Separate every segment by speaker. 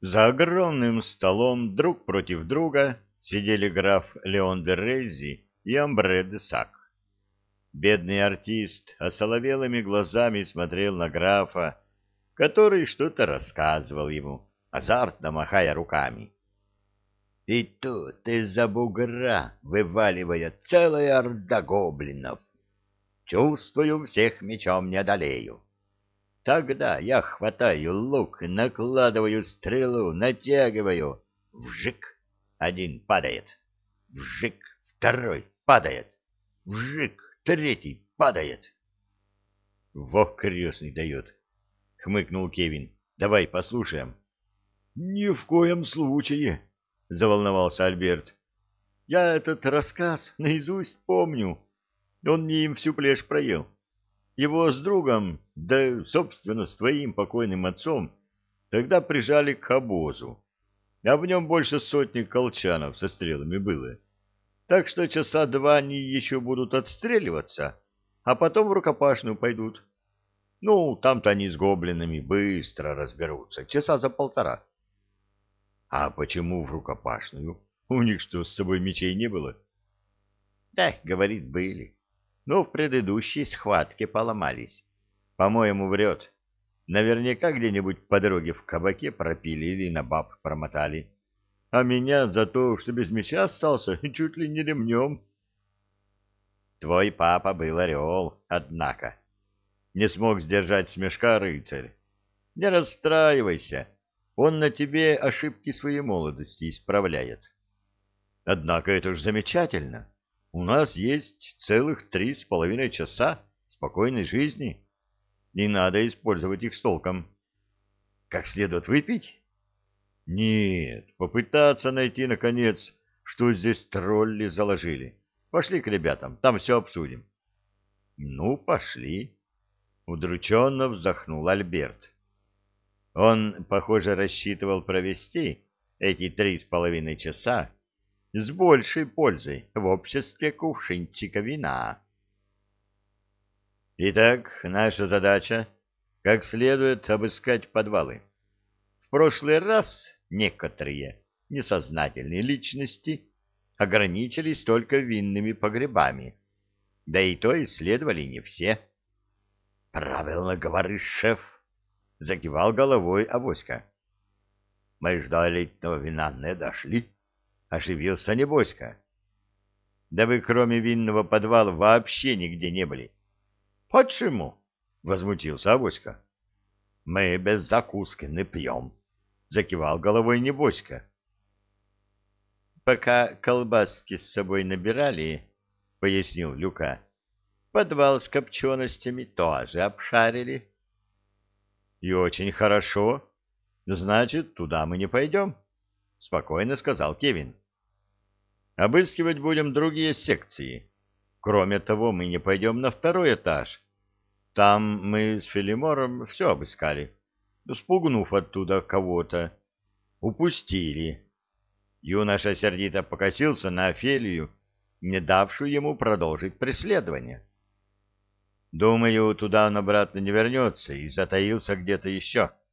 Speaker 1: За огромным столом друг против друга сидели граф Леон де Рейзи и Амбре де Сак. Бедный артист осоловелыми глазами смотрел на графа, который что-то рассказывал ему, азартно махая руками. И тут из-за бугра вываливает целая орда гоблинов. Чувствую, всех мечом не одолею. Тогда я хватаю лук, накладываю стрелу, натягиваю. Вжик! Один падает. Вжик! Второй падает. Вжик! Третий падает. Во крестный дает, — хмыкнул Кевин. Давай послушаем. Ни в коем случае, — заволновался Альберт. Я этот рассказ наизусть помню. Он мне им всю плешь проел. Его с другом, да, собственно, с твоим покойным отцом, тогда прижали к обозу, а в нем больше сотни колчанов со стрелами было. Так что часа два они еще будут отстреливаться, а потом в рукопашную пойдут. Ну, там-то они с гоблинами быстро разберутся, часа за полтора. А почему в рукопашную? У них что, с собой мечей не было? Да, говорит, были но в предыдущей схватке поломались. По-моему, врет. Наверняка где-нибудь по дороге в кабаке пропили или на баб промотали. А меня за то, что без меча остался, чуть ли не ремнем. Твой папа был орел, однако. Не смог сдержать смешка рыцарь. Не расстраивайся, он на тебе ошибки своей молодости исправляет. Однако это ж замечательно. У нас есть целых три с половиной часа спокойной жизни. Не надо использовать их с толком. Как следует выпить? Нет, попытаться найти, наконец, что здесь тролли заложили. Пошли к ребятам, там все обсудим. Ну, пошли. Удрученно вздохнул Альберт. Он, похоже, рассчитывал провести эти три с половиной часа с большей пользой в обществе кувшинчика вина. Итак, наша задача — как следует обыскать подвалы. В прошлый раз некоторые несознательные личности ограничились только винными погребами, да и то исследовали не все. — Правильно говоришь, шеф, — закивал головой Авоська. — Мы ждали летнего вина не дошли. — оживился Небоська. — Да вы кроме винного подвала вообще нигде не были. — Почему? — возмутился Авоська. — Мы без закуски не пьем, — закивал головой Небоська. — Пока колбаски с собой набирали, — пояснил Люка, — подвал с копченостями тоже обшарили. — И очень хорошо. Значит, туда мы не пойдем. —— спокойно сказал Кевин. «Обыскивать будем другие секции. Кроме того, мы не пойдем на второй этаж. Там мы с Филимором все обыскали, спугнув оттуда кого-то. Упустили». Юноша сердито покосился на Офелию, не давшую ему продолжить преследование. Думаю, туда он обратно не вернется и затаился где-то еще. —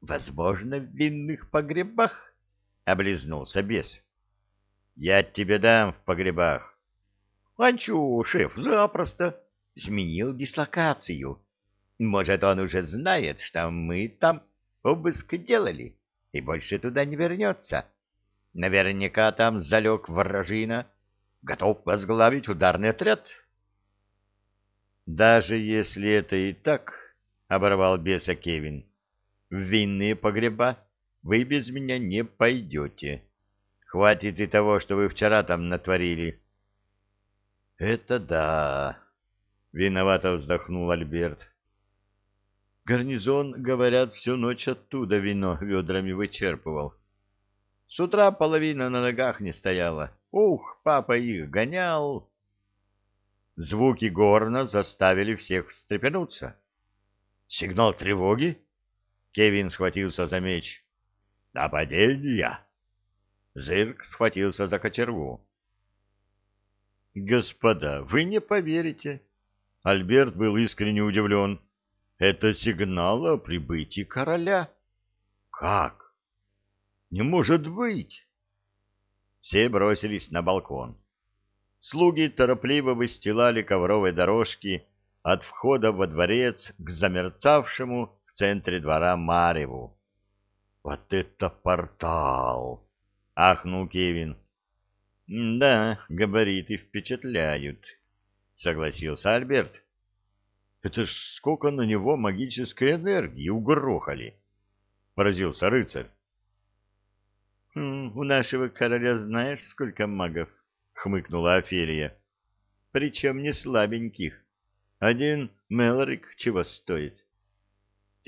Speaker 1: Возможно, в винных погребах? — облизнулся бес. — Я тебе дам в погребах. — Хочу, шеф, запросто. Сменил дислокацию. Может, он уже знает, что мы там обыск делали и больше туда не вернется. Наверняка там залег вражина, готов возглавить ударный отряд. — Даже если это и так, — оборвал беса Кевин, в винные погреба вы без меня не пойдете. Хватит и того, что вы вчера там натворили. — Это да, — виновато вздохнул Альберт. Гарнизон, говорят, всю ночь оттуда вино ведрами вычерпывал. С утра половина на ногах не стояла. Ух, папа их гонял. Звуки горна заставили всех встрепенуться. Сигнал тревоги? Кевин схватился за меч. «Нападение!» Зырк схватился за кочергу. «Господа, вы не поверите!» Альберт был искренне удивлен. «Это сигнал о прибытии короля!» Как? Не может быть! Все бросились на балкон. Слуги торопливо выстилали ковровые дорожки от входа во дворец к замерцавшему центре двора Мареву. «Вот это портал!» — ахнул Кевин. «Да, габариты впечатляют», — согласился Альберт. «Это ж сколько на него магической энергии угрохали!» — поразился рыцарь. «Хм, «У нашего короля знаешь, сколько магов?» — хмыкнула Офелия. «Причем не слабеньких. Один Мелрик чего стоит?»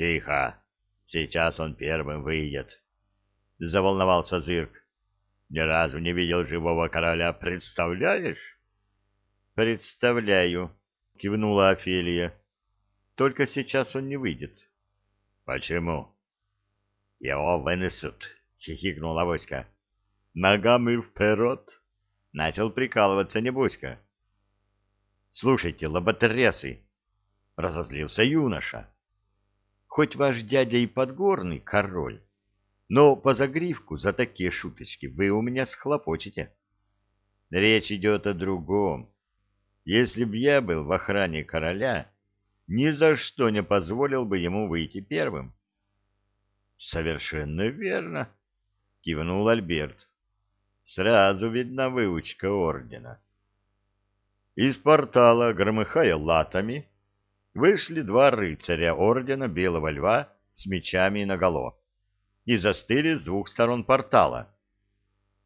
Speaker 1: «Тихо! Сейчас он первым выйдет!» — заволновался Зырк. «Ни разу не видел живого короля, представляешь?» «Представляю», — кивнула Офелия. «Только сейчас он не выйдет». «Почему?» «Его вынесут», — хихикнул Авоська. «Ногами вперед!» — начал прикалываться Небоська. «Слушайте, лоботрясы!» — разозлился юноша. «Хоть ваш дядя и подгорный король, но по загривку за такие шуточки вы у меня схлопочете. Речь идет о другом. Если б я был в охране короля, ни за что не позволил бы ему выйти первым». «Совершенно верно!» — кивнул Альберт. «Сразу видна выучка ордена». Из портала, громыхая латами, вышли два рыцаря ордена Белого Льва с мечами наголо и застыли с двух сторон портала.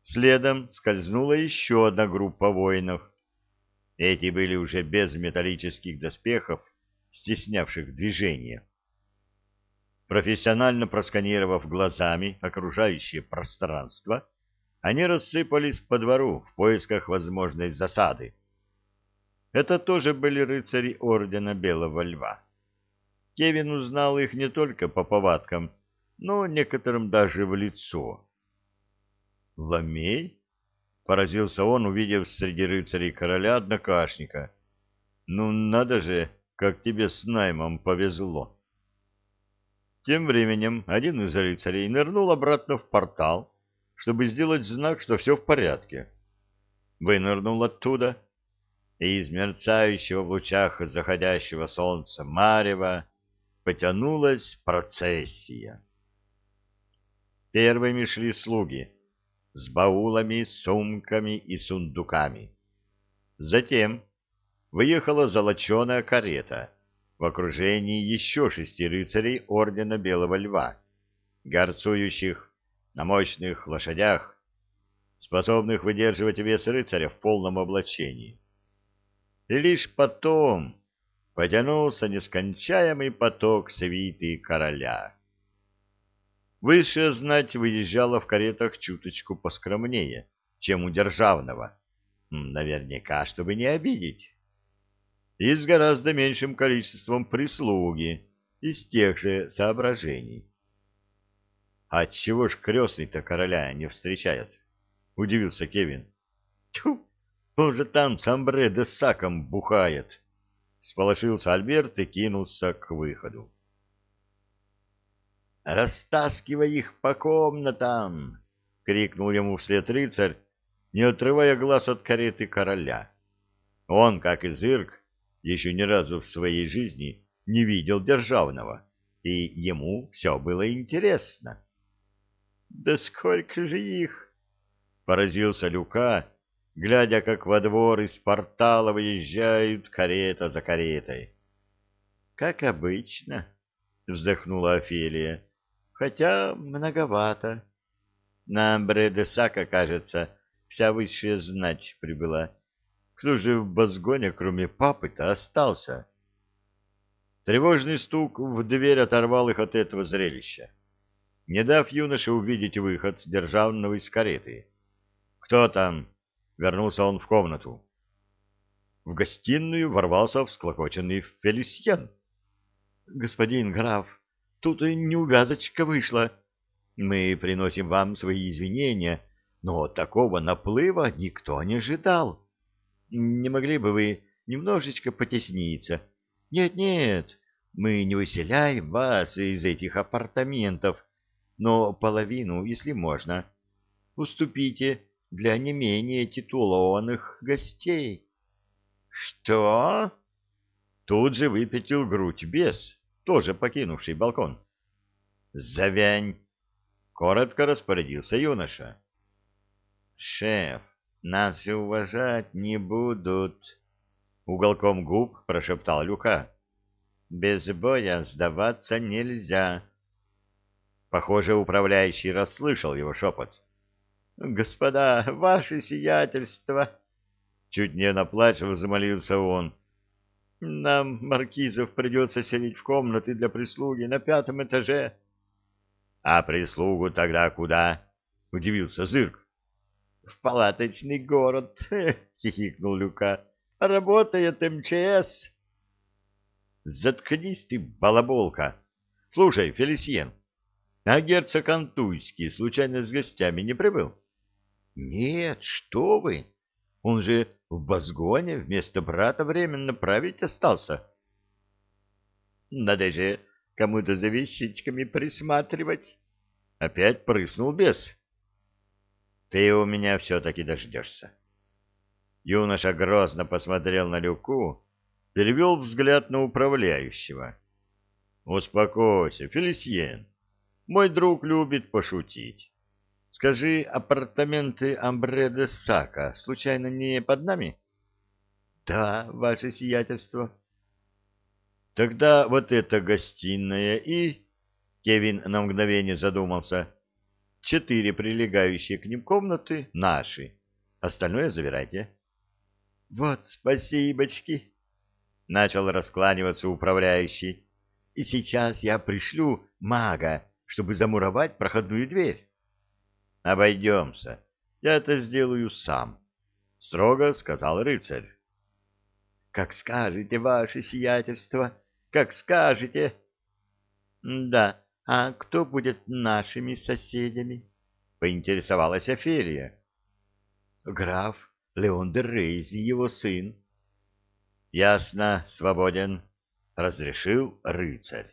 Speaker 1: Следом скользнула еще одна группа воинов. Эти были уже без металлических доспехов, стеснявших движение. Профессионально просканировав глазами окружающее пространство, они рассыпались по двору в поисках возможной засады. Это тоже были рыцари Ордена Белого Льва. Кевин узнал их не только по повадкам, но некоторым даже в лицо. «Ламей?» — поразился он, увидев среди рыцарей короля однокашника. «Ну, надо же, как тебе с наймом повезло!» Тем временем один из рыцарей нырнул обратно в портал, чтобы сделать знак, что все в порядке. Вынырнул оттуда, и из мерцающего в лучах заходящего солнца марева потянулась процессия. Первыми шли слуги с баулами, сумками и сундуками. Затем выехала золоченая карета — в окружении еще шести рыцарей Ордена Белого Льва, горцующих на мощных лошадях, способных выдерживать вес рыцаря в полном облачении. И лишь потом потянулся нескончаемый поток свиты короля. Высшая знать выезжала в каретах чуточку поскромнее, чем у державного, наверняка, чтобы не обидеть и с гораздо меньшим количеством прислуги из тех же соображений. «Отчего ж крестный-то короля не встречает?» — удивился Кевин. «Тьфу, он же там с амбре де саком бухает!» — сполошился Альберт и кинулся к выходу. «Растаскивай их по комнатам!» — крикнул ему вслед рыцарь, не отрывая глаз от кареты короля. Он, как и зырк, еще ни разу в своей жизни не видел державного, и ему все было интересно. — Да сколько же их! — поразился Люка, глядя, как во двор из портала выезжают карета за каретой. — Как обычно, — вздохнула Офелия, — хотя многовато. На Бредесака, кажется, вся высшая знать прибыла. Кто же в Базгоне, кроме папы-то, остался? Тревожный стук в дверь оторвал их от этого зрелища, не дав юноше увидеть выход державного из кареты. «Кто там?» — вернулся он в комнату. В гостиную ворвался всклокоченный Фелисьен. «Господин граф, тут и неувязочка вышла. Мы приносим вам свои извинения, но такого наплыва никто не ожидал». Не могли бы вы немножечко потесниться? Нет, нет, мы не выселяем вас из этих апартаментов. но половину, если можно. Уступите для не менее титулованных гостей. — Что? Тут же выпятил грудь бес, тоже покинувший балкон. — Завянь! — коротко распорядился юноша. — Шеф, нас же уважать не будут! — уголком губ прошептал Люка. — Без боя сдаваться нельзя. Похоже, управляющий расслышал его шепот. — Господа, ваше сиятельство! Чуть не наплачив, замолился он. — Нам, маркизов, придется селить в комнаты для прислуги на пятом этаже. — А прислугу тогда куда? — удивился Зырк. — В палаточный город, — хихикнул Люка. — Работает МЧС. — Заткнись ты, балаболка. Слушай, Фелисиен, а герцог Антуйский случайно с гостями не прибыл? — Нет, что вы! Он же в Базгоне вместо брата временно править остался. — Надо же кому-то за вещичками присматривать. Опять прыснул бес. — Ты у меня все-таки дождешься. Юноша грозно посмотрел на Люку, перевел взгляд на управляющего. — Успокойся, Фелисиен. Мой друг любит пошутить. Скажи, апартаменты Амбре де Сака случайно не под нами? — Да, ваше сиятельство. — Тогда вот эта гостиная и... Кевин на мгновение задумался. Четыре прилегающие к ним комнаты наши. Остальное забирайте. — Вот спасибочки! — начал раскланиваться управляющий. — И сейчас я пришлю мага чтобы замуровать проходную дверь. — Обойдемся. Я это сделаю сам, — строго сказал рыцарь. — Как скажете, ваше сиятельство, как скажете. — Да, а кто будет нашими соседями? — поинтересовалась Офелия. — Граф Леон де Рейзи, его сын. — Ясно, свободен, — разрешил рыцарь.